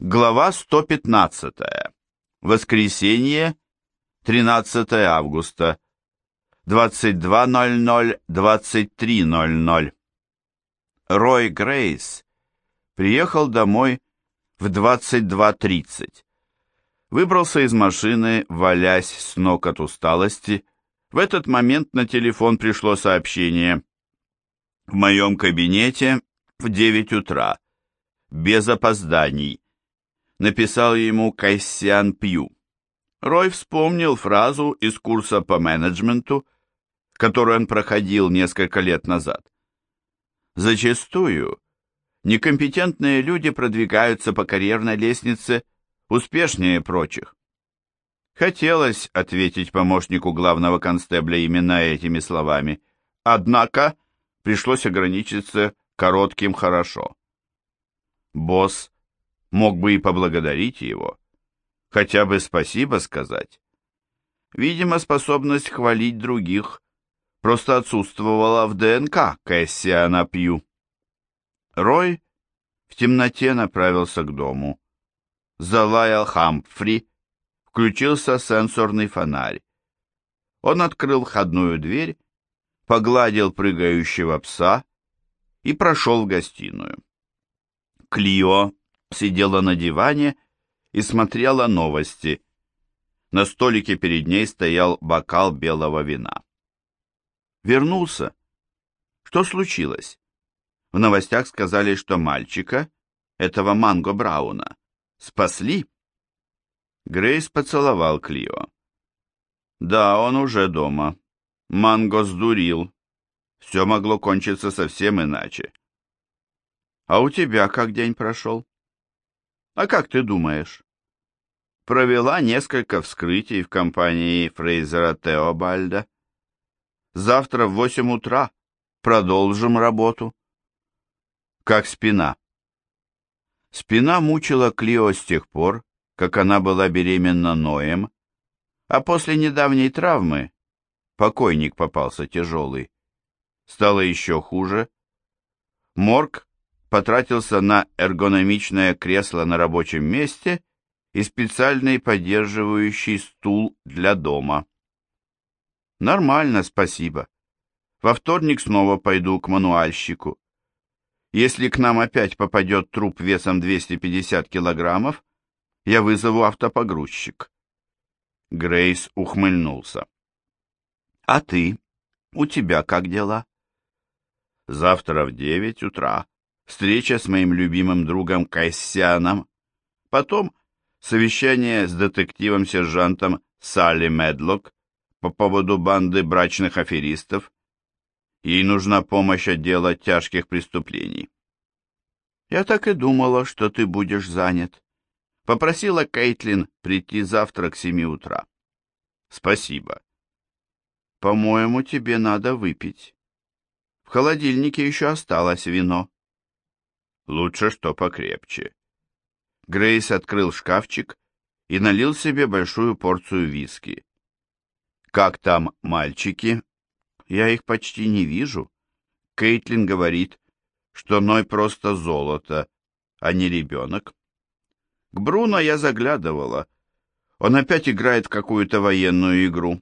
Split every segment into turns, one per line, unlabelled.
Глава 115. Воскресенье, 13 августа, 22.00-23.00. Рой Грейс приехал домой в 22.30. Выбрался из машины, валясь с ног от усталости. В этот момент на телефон пришло сообщение. В моем кабинете в 9 утра. Без опозданий написал ему Кайсиан Пью. Рой вспомнил фразу из курса по менеджменту, который он проходил несколько лет назад. Зачастую некомпетентные люди продвигаются по карьерной лестнице успешнее прочих. Хотелось ответить помощнику главного констебля именно этими словами, однако пришлось ограничиться коротким «хорошо». Босс мог бы и поблагодарить его, хотя бы спасибо сказать. Видимо, способность хвалить других просто отсутствовала в ДНК Кэссиана Пью. Рой в темноте направился к дому. Залаял Хамфри, включился сенсорный фонарь. Он открыл входную дверь, погладил прыгающего пса и прошел в гостиную. Клио сидела на диване и смотрела новости. На столике перед ней стоял бокал белого вина. Вернулся. Что случилось? В новостях сказали, что мальчика, этого Манго Брауна, спасли. Грейс поцеловал Клио. Да, он уже дома. Манго сдурил. Все могло кончиться совсем иначе. А у тебя как день прошел? А как ты думаешь? Провела несколько вскрытий в компании Фрейзера Теобальда. Завтра в восемь утра продолжим работу. Как спина. Спина мучила Клио с тех пор, как она была беременна Ноем, а после недавней травмы покойник попался тяжелый. Стало еще хуже. Морг потратился на эргономичное кресло на рабочем месте и специальный поддерживающий стул для дома. Нормально, спасибо. Во вторник снова пойду к мануальщику. Если к нам опять попадет труп весом 250 килограммов, я вызову автопогрузчик. Грейс ухмыльнулся. А ты? У тебя как дела? Завтра в девять утра встреча с моим любимым другом Кайсяном, потом совещание с детективом-сержантом Салли Медлок по поводу банды брачных аферистов. Ей нужна помощь отдела тяжких преступлений. Я так и думала, что ты будешь занят. Попросила Кейтлин прийти завтра к семи утра. Спасибо. По-моему, тебе надо выпить. В холодильнике еще осталось вино. Лучше что покрепче. Грейс открыл шкафчик и налил себе большую порцию виски. «Как там мальчики?» «Я их почти не вижу». Кейтлин говорит, что Ной просто золото, а не ребенок. К Бруно я заглядывала. Он опять играет в какую-то военную игру.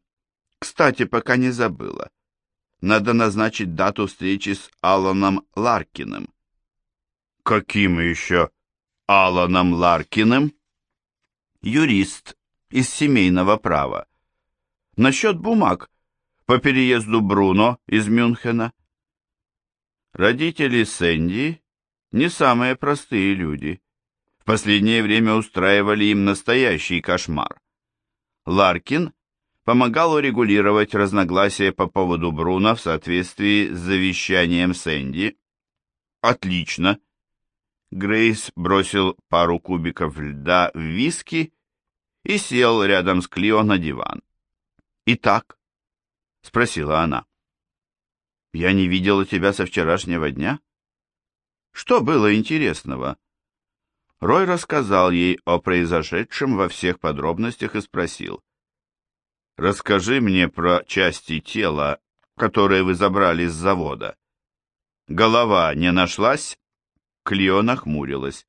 Кстати, пока не забыла. Надо назначить дату встречи с Алланом Ларкиным. Каким еще Аланом Ларкиным? Юрист из семейного права. Насчет бумаг по переезду Бруно из Мюнхена. Родители Сэнди не самые простые люди. В последнее время устраивали им настоящий кошмар. Ларкин помогал урегулировать разногласия по поводу Бруно в соответствии с завещанием Сэнди. Отлично. Грейс бросил пару кубиков льда в виски и сел рядом с Клио на диван. «Итак?» — спросила она. «Я не видела тебя со вчерашнего дня?» «Что было интересного?» Рой рассказал ей о произошедшем во всех подробностях и спросил. «Расскажи мне про части тела, которые вы забрали с завода. Голова не нашлась?» Клео нахмурилась.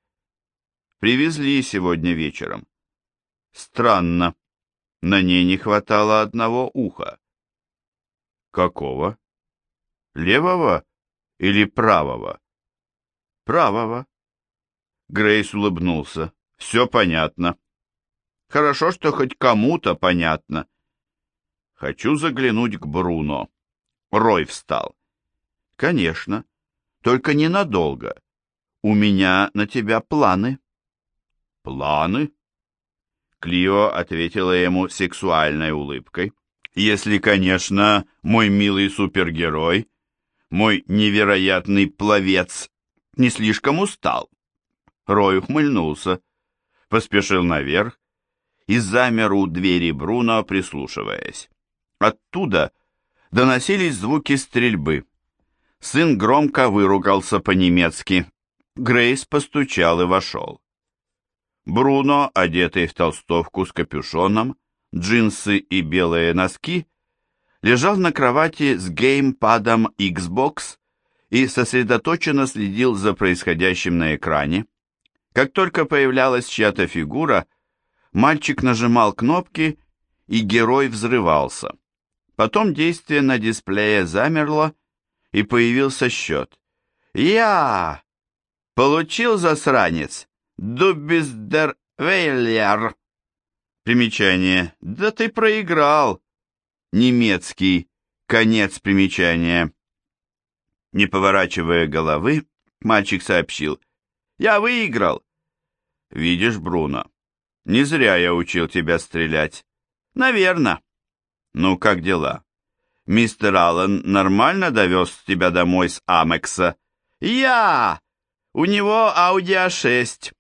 Привезли сегодня вечером. Странно. На ней не хватало одного уха. Какого? Левого или правого? Правого. Грейс улыбнулся. Все понятно. Хорошо, что хоть кому-то понятно. Хочу заглянуть к Бруно. Рой встал. Конечно. Только ненадолго. У меня на тебя планы. Планы? Клио ответила ему сексуальной улыбкой. Если, конечно, мой милый супергерой, мой невероятный пловец, не слишком устал. Рой ухмыльнулся, поспешил наверх и замер у двери Бруно, прислушиваясь. Оттуда доносились звуки стрельбы. Сын громко выругался по-немецки. Грейс постучал и вошел. Бруно, одетый в толстовку с капюшоном, джинсы и белые носки, лежал на кровати с геймпадом Xbox и сосредоточенно следил за происходящим на экране. Как только появлялась чья-то фигура, мальчик нажимал кнопки, и герой взрывался. Потом действие на дисплее замерло, и появился счет. «Я! Получил засранец! Дубиздер Вейлер!» Примечание. «Да ты проиграл!» Немецкий. Конец примечания. Не поворачивая головы, мальчик сообщил. «Я выиграл!» «Видишь, Бруно, не зря я учил тебя стрелять». «Наверно». «Ну, как дела?» Мистер Аллен нормально довез тебя домой с Амекса? Я! У него Ауди А6.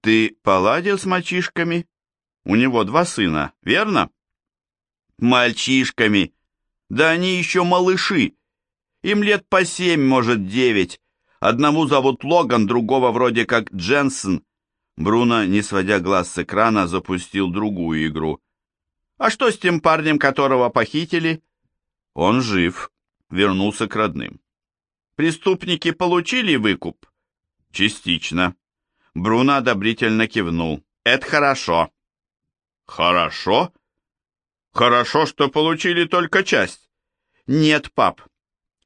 Ты поладил с мальчишками? У него два сына, верно? Мальчишками. Да они еще малыши. Им лет по семь, может, девять. Одному зовут Логан, другого вроде как Дженсен. Бруно, не сводя глаз с экрана, запустил другую игру. А что с тем парнем, которого похитили? Он жив, вернулся к родным. Преступники получили выкуп? Частично. Бруно одобрительно кивнул. Это хорошо. Хорошо? Хорошо, что получили только часть. Нет, пап.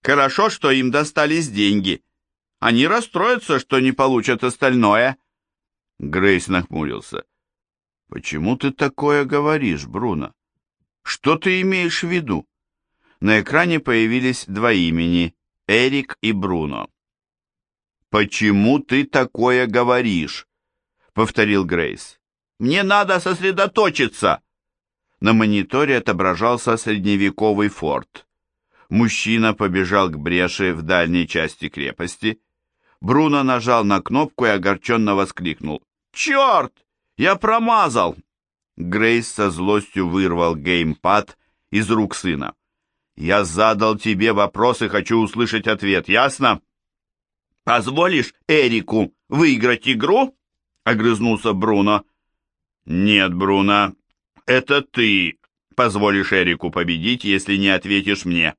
Хорошо, что им достались деньги. Они расстроятся, что не получат остальное. Грейс нахмурился. Почему ты такое говоришь, Бруно? Что ты имеешь в виду? на экране появились два имени – Эрик и Бруно. «Почему ты такое говоришь?» – повторил Грейс. «Мне надо сосредоточиться!» На мониторе отображался средневековый форт. Мужчина побежал к бреши в дальней части крепости. Бруно нажал на кнопку и огорченно воскликнул. «Черт! Я промазал!» Грейс со злостью вырвал геймпад из рук сына. Я задал тебе вопрос и хочу услышать ответ, ясно? Позволишь Эрику выиграть игру? Огрызнулся Бруно. Нет, Бруно, это ты позволишь Эрику победить, если не ответишь мне.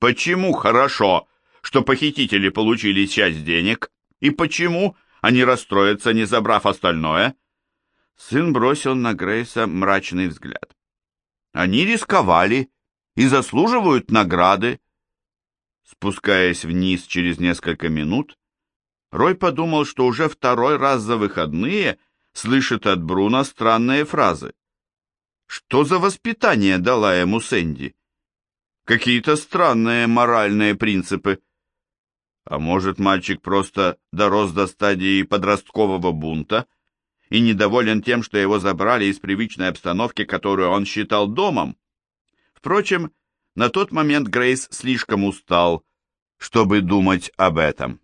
Почему хорошо, что похитители получили часть денег, и почему они расстроятся, не забрав остальное? Сын бросил на Грейса мрачный взгляд. Они рисковали и заслуживают награды. Спускаясь вниз через несколько минут, Рой подумал, что уже второй раз за выходные слышит от Бруна странные фразы. Что за воспитание дала ему Сэнди? Какие-то странные моральные принципы. А может, мальчик просто дорос до стадии подросткового бунта и недоволен тем, что его забрали из привычной обстановки, которую он считал домом? Впрочем, на тот момент Грейс слишком устал, чтобы думать об этом.